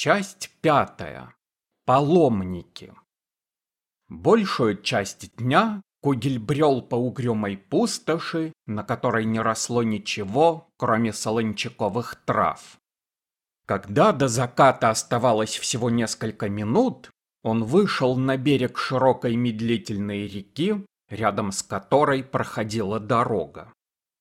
Часть пятая. Паломники. Большую часть дня Кугель брел по угрюмой пустоши, на которой не росло ничего, кроме солончаковых трав. Когда до заката оставалось всего несколько минут, он вышел на берег широкой медлительной реки, рядом с которой проходила дорога.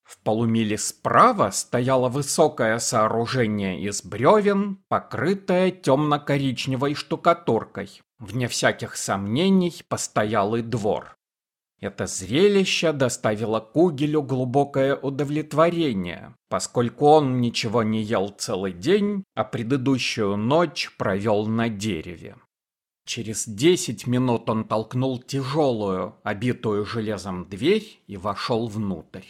В полумиле справа стояло высокое сооружение из бревен, покрытое темно-коричневой штукатуркой. Вне всяких сомнений, постоялый двор. Это зрелище доставило Кугелю глубокое удовлетворение, поскольку он ничего не ел целый день, а предыдущую ночь провел на дереве. Через десять минут он толкнул тяжелую, обитую железом дверь и вошел внутрь.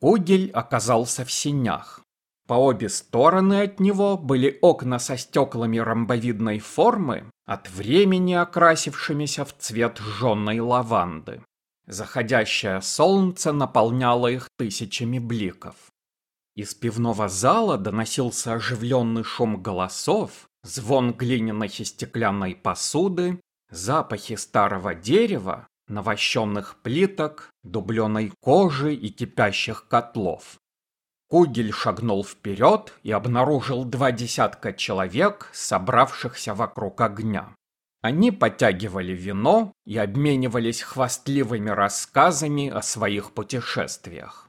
Кугель оказался в синях. По обе стороны от него были окна со стеклами ромбовидной формы, от времени окрасившимися в цвет жженной лаванды. Заходящее солнце наполняло их тысячами бликов. Из пивного зала доносился оживленный шум голосов, звон глиняной и стеклянной посуды, запахи старого дерева, навощенных плиток, дубленой кожи и кипящих котлов. Кугель шагнул вперед и обнаружил два десятка человек, собравшихся вокруг огня. Они подтягивали вино и обменивались хвастливыми рассказами о своих путешествиях.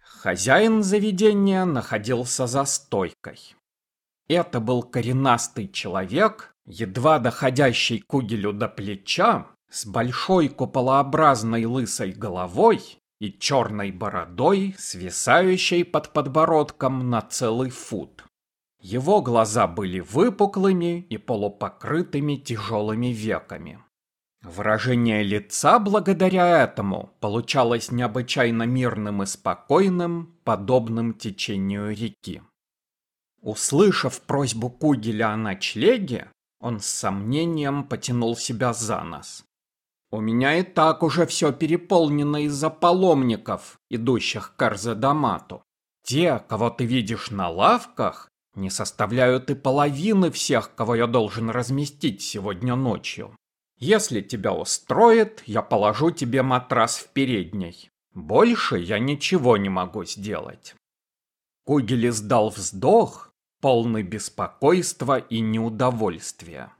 Хозяин заведения находился за стойкой. Это был коренастый человек, едва доходящий Кугелю до плеча, с большой куполообразной лысой головой и черной бородой, свисающей под подбородком на целый фут. Его глаза были выпуклыми и полупокрытыми тяжелыми веками. Выражение лица благодаря этому получалось необычайно мирным и спокойным, подобным течению реки. Услышав просьбу Кугеля о ночлеге, он с сомнением потянул себя за нос. У меня и так уже все переполнено из-за паломников, идущих к Арзедамату. Те, кого ты видишь на лавках, не составляют и половины всех, кого я должен разместить сегодня ночью. Если тебя устроит, я положу тебе матрас в передней. Больше я ничего не могу сделать. Кугель издал вздох, полный беспокойства и неудовольствия.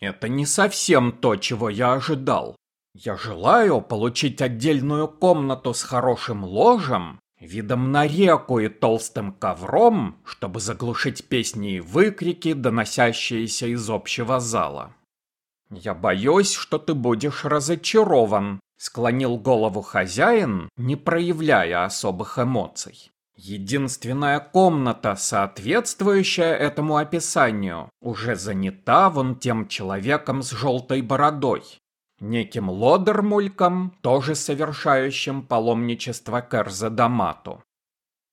Это не совсем то, чего я ожидал. Я желаю получить отдельную комнату с хорошим ложем, видом на реку и толстым ковром, чтобы заглушить песни и выкрики, доносящиеся из общего зала. Я боюсь, что ты будешь разочарован, склонил голову хозяин, не проявляя особых эмоций. Единственная комната, соответствующая этому описанию, уже занята вон тем человеком с желтой бородой, неким лодермульком, тоже совершающим паломничество к Эрзадамату.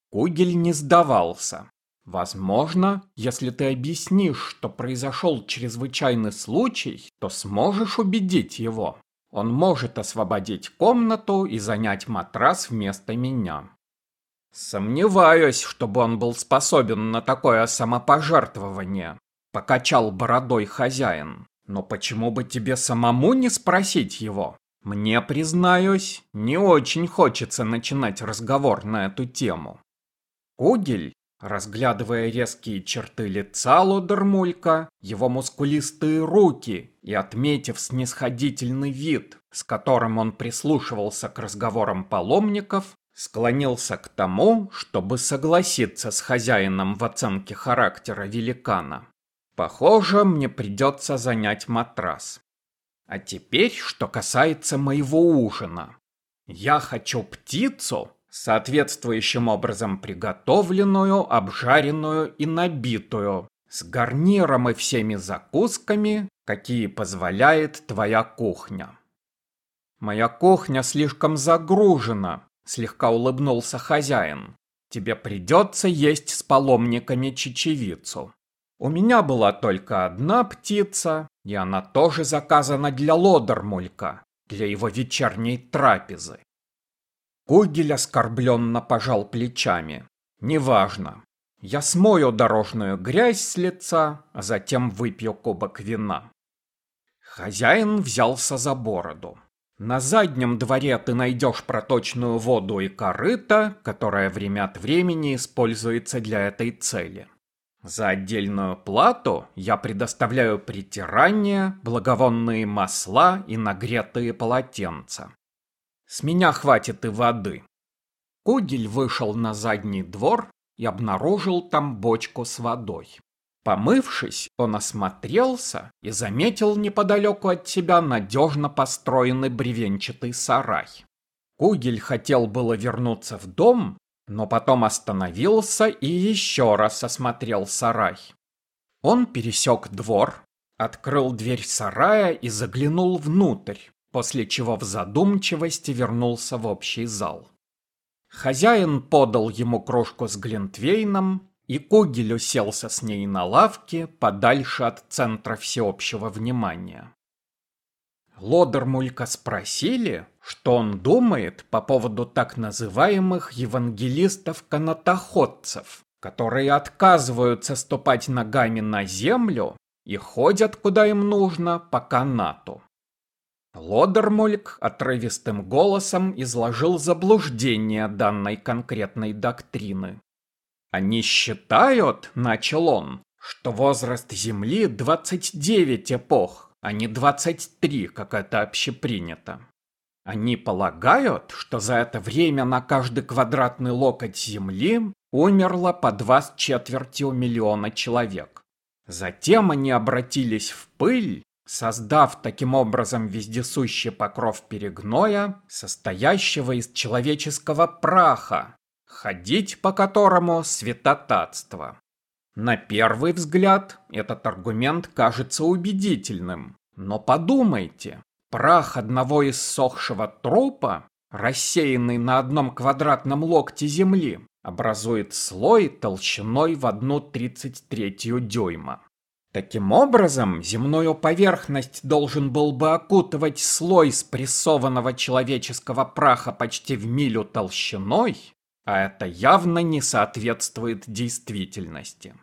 Кугель не сдавался. Возможно, если ты объяснишь, что произошел чрезвычайный случай, то сможешь убедить его. Он может освободить комнату и занять матрас вместо меня. Сомневаюсь, чтобы он был способен на такое самопожертвование, покачал бородой хозяин. Но почему бы тебе самому не спросить его? Мне, признаюсь, не очень хочется начинать разговор на эту тему. Кугель, разглядывая резкие черты лица Лодермулька, его мускулистые руки и отметив снисходительный вид, с которым он прислушивался к разговорам паломников, склонился к тому, чтобы согласиться с хозяином в оценке характера великана. Похоже, мне придется занять матрас. А теперь, что касается моего ужина. Я хочу птицу, соответствующим образом приготовленную, обжаренную и набитую, с гарниром и всеми закусками, какие позволяет твоя кухня. Моя кухня слишком загружена, слегка улыбнулся хозяин. Тебе придется есть с паломниками чечевицу. У меня была только одна птица, и она тоже заказана для Лодермулька, для его вечерней трапезы. Кугель оскорбленно пожал плечами. Неважно. Я смою дорожную грязь с лица, а затем выпью кубок вина. Хозяин взялся за бороду. На заднем дворе ты найдешь проточную воду и корыто, которая время от времени используется для этой цели. За отдельную плату я предоставляю притирание, благовонные масла и нагретые полотенца. С меня хватит и воды. Кугель вышел на задний двор и обнаружил там бочку с водой. Помывшись, он осмотрелся и заметил неподалеку от себя надежно построенный бревенчатый сарай. Кугель хотел было вернуться в дом, но потом остановился и еще раз осмотрел сарай. Он пересек двор, открыл дверь сарая и заглянул внутрь, после чего в задумчивости вернулся в общий зал. Хозяин подал ему кружку с глинтвейном, и Кугель уселся с ней на лавке подальше от центра всеобщего внимания. Лодермулька спросили, что он думает по поводу так называемых евангелистов-канатоходцев, которые отказываются ступать ногами на землю и ходят куда им нужно по канату. Лодермульк отрывистым голосом изложил заблуждение данной конкретной доктрины. «Они считают, — начал он, — что возраст Земли 29 эпох, а не 23, как это общепринято. Они полагают, что за это время на каждый квадратный локоть Земли умерло по два с четвертью миллиона человек. Затем они обратились в пыль создав таким образом вездесущий покров перегноя, состоящего из человеческого праха, ходить по которому святотатство. На первый взгляд этот аргумент кажется убедительным, но подумайте, прах одного иссохшего трупа, рассеянный на одном квадратном локте земли, образует слой толщиной в одну тридцать третью дюйма. Таким образом, земную поверхность должен был бы окутывать слой спрессованного человеческого праха почти в милю толщиной, а это явно не соответствует действительности.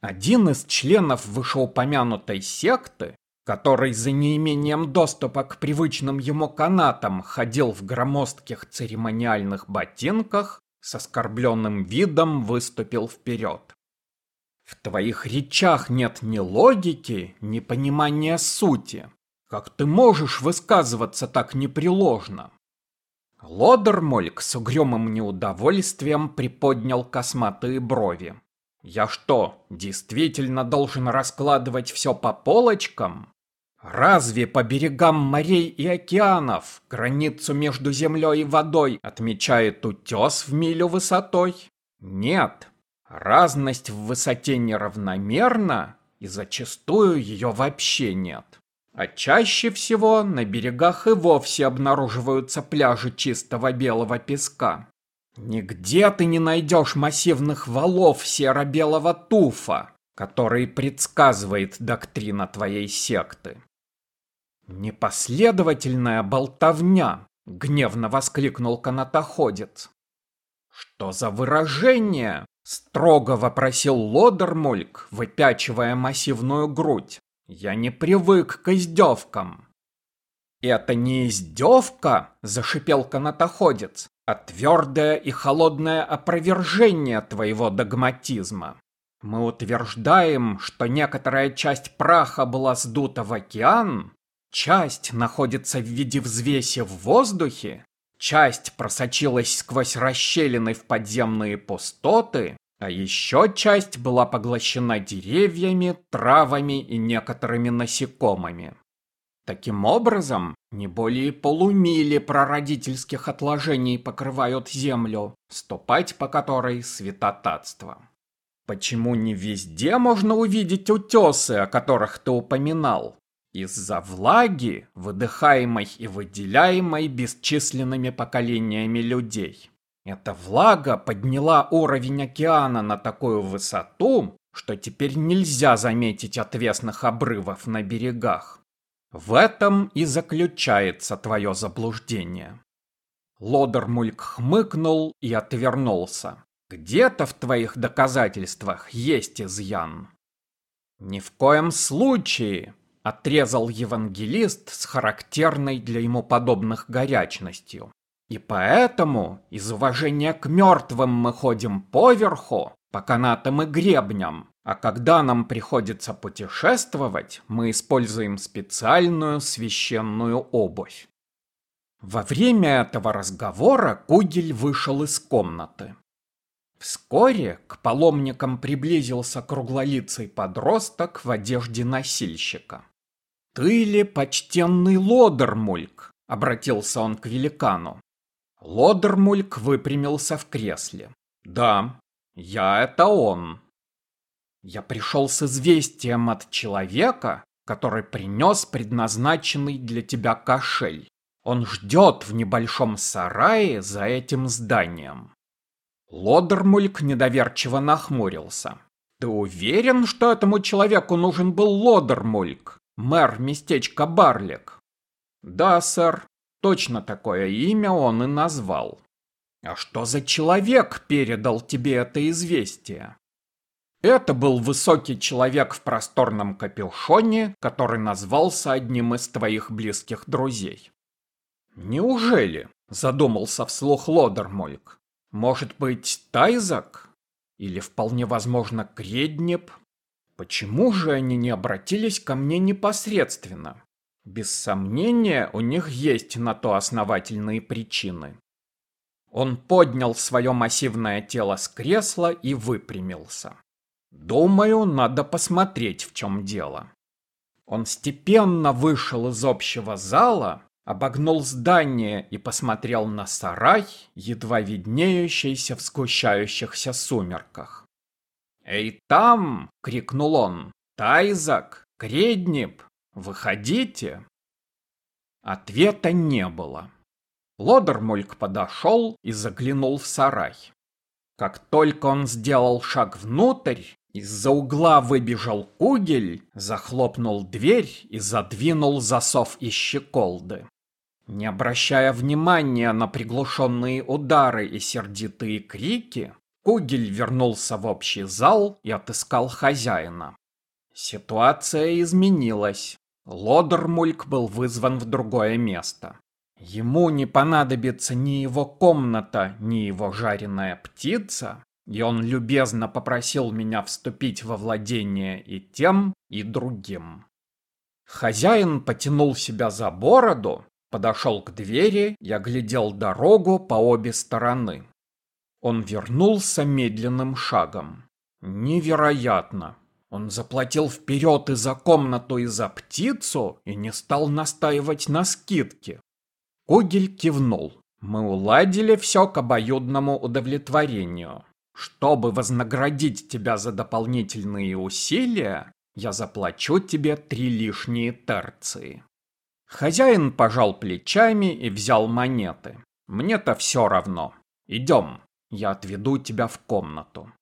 Один из членов вышеупомянутой секты, который за неимением доступа к привычным ему канатам ходил в громоздких церемониальных ботинках, с оскорбленным видом выступил вперед. В твоих речах нет ни логики, ни понимания сути. Как ты можешь высказываться так непреложно? Лодермольк с угрюмым неудовольствием приподнял косматые брови. Я что, действительно должен раскладывать все по полочкам? Разве по берегам морей и океанов границу между землей и водой отмечает утес в милю высотой? Нет, Разность в высоте неравномерна, и зачастую ее вообще нет. А чаще всего на берегах и вовсе обнаруживаются пляжи чистого белого песка. Нигде ты не найдешь массивных валов серо-белого туфа, который предсказывает доктрина твоей секты. Непоследовательная болтовня, гневно воскликнул канатоходец. Что за выражение? Строго вопросил Лодермульк, выпячивая массивную грудь. Я не привык к издевкам. «Это не издевка!» – зашипел канатоходец, а твердое и холодное опровержение твоего догматизма. Мы утверждаем, что некоторая часть праха была сдута в океан, часть находится в виде взвеси в воздухе, Часть просочилась сквозь расщелины в подземные пустоты, а еще часть была поглощена деревьями, травами и некоторыми насекомыми. Таким образом, не более полумили прародительских отложений покрывают землю, ступать по которой святотатство. Почему не везде можно увидеть утесы, о которых ты упоминал? Из-за влаги, выдыхаемой и выделяемой бесчисленными поколениями людей. Эта влага подняла уровень океана на такую высоту, что теперь нельзя заметить отвесных обрывов на берегах. В этом и заключается твое заблуждение. Лодермульк хмыкнул и отвернулся. Где-то в твоих доказательствах есть изъян. Ни в коем случае, отрезал евангелист с характерной для ему подобных горячностью. И поэтому из уважения к мертвым мы ходим поверху, по канатам и гребням, а когда нам приходится путешествовать, мы используем специальную священную обувь. Во время этого разговора Кугель вышел из комнаты. Вскоре к паломникам приблизился круглолицый подросток в одежде носильщика. «Ты ли почтенный Лодермульк?» — обратился он к великану. Лодермульк выпрямился в кресле. «Да, я это он». «Я пришел с известием от человека, который принес предназначенный для тебя кошель. Он ждет в небольшом сарае за этим зданием». Лодермульк недоверчиво нахмурился. «Ты уверен, что этому человеку нужен был Лодермульк, мэр местечка Барлик?» «Да, сэр, точно такое имя он и назвал». «А что за человек передал тебе это известие?» Это был высокий человек в просторном капюшоне, который назвался одним из твоих близких друзей. «Неужели?» – задумался вслух Лодермольк. Может быть, Тайзак? Или вполне возможно Креднеп? Почему же они не обратились ко мне непосредственно? Без сомнения, у них есть на то основательные причины. Он поднял свое массивное тело с кресла и выпрямился. Думаю, надо посмотреть, в чем дело. Он степенно вышел из общего зала обогнул здание и посмотрел на сарай, едва виднеющийся в сгущающихся сумерках. «Эй, там!» — крикнул он. «Тайзак! Креднип! Выходите!» Ответа не было. Лодермульк подошел и заглянул в сарай. Как только он сделал шаг внутрь, из-за угла выбежал кугель, захлопнул дверь и задвинул засов и щеколды. Не обращая внимания на приглушенные удары и сердитые крики, Кугель вернулся в общий зал и отыскал хозяина. Ситуация изменилась. Лодермульк был вызван в другое место. Ему не понадобится ни его комната, ни его жареная птица, и он любезно попросил меня вступить во владение и тем, и другим. Хозяин потянул себя за бороду, Подошел к двери и оглядел дорогу по обе стороны. Он вернулся медленным шагом. Невероятно! Он заплатил вперед и за комнату, и за птицу, и не стал настаивать на скидке. Кугель кивнул. Мы уладили все к обоюдному удовлетворению. Чтобы вознаградить тебя за дополнительные усилия, я заплачу тебе три лишние терции. Хозяин пожал плечами и взял монеты. Мне-то все равно. Идем, я отведу тебя в комнату.